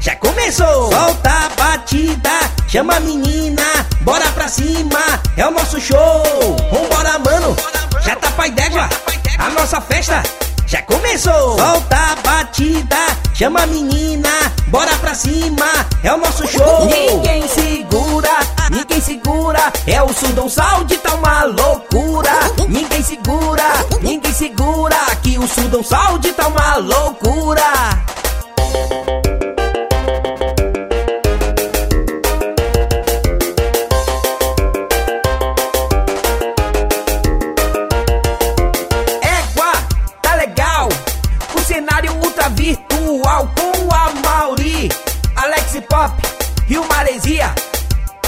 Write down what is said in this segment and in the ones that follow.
já começou. Solta a batida, chama a menina, bora pra cima, é o nosso show. Vambora, mano, já tá pai d'égua, a nossa festa já começou. Solta a batida, chama a menina, bora pra cima, é o nosso show. Ninguém segura, ninguém segura, é o Sudom Sound, tá uma loucura. Ninguém segura, ninguém segura, que o Sudom Sound tá uma loucura. Pop e o Maresia.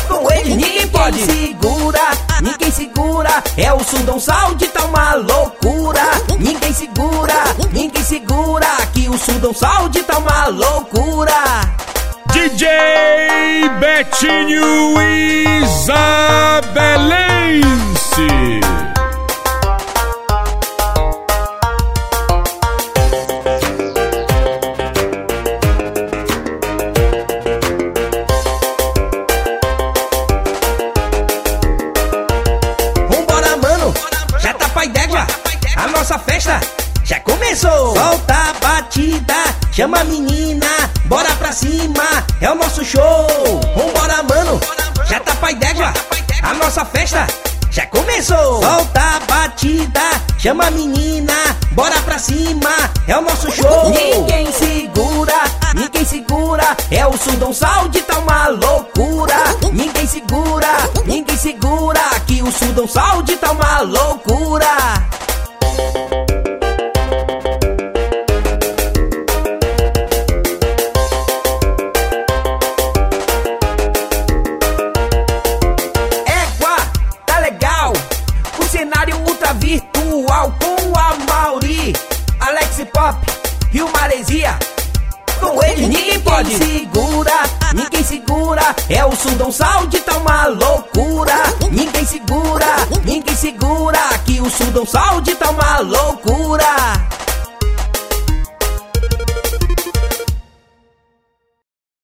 Com eles ninguém pode segura, ninguém segura. É o Sundom Sound, tá uma loucura. Ninguém segura, ninguém segura. Que o Sundom Sound tá uma loucura. DJ Betinho Isabelense. Nossa festa já começou. Solta a batida, chama a menina, bora pra cima, é o nosso show. Vambora, mano, já tá pai d'égua, a nossa festa já começou. Solta a batida, chama a menina, bora pra cima, é o nosso show. Ninguém segura, ninguém segura. É o Sound, tá uma loucura. Ninguém segura, ninguém segura. Que o Equa tá legal, o cenário virtual com a Mauri, Alex Pop e o Maresia. Com ele ninguém pode. Ninguém segura, ninguém segura. É o Sundon Sound, tá uma loucura. Ninguém segura. Ninguém segura que o Sudão saúde tá uma loucura.